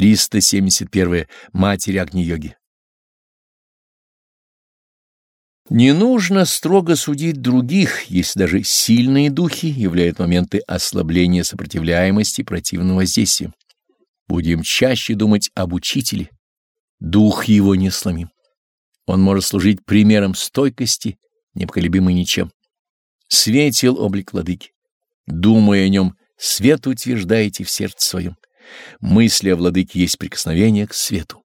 371. Матерь Агни-йоги. Не нужно строго судить других, если даже сильные духи являют моменты ослабления сопротивляемости противного воздействия. Будем чаще думать об учителе. Дух его не сломим. Он может служить примером стойкости, непоколебимый ничем. Светил облик владыки. Думая о нем, свет утверждаете в сердце своем. Мысли о владыке есть прикосновение к свету.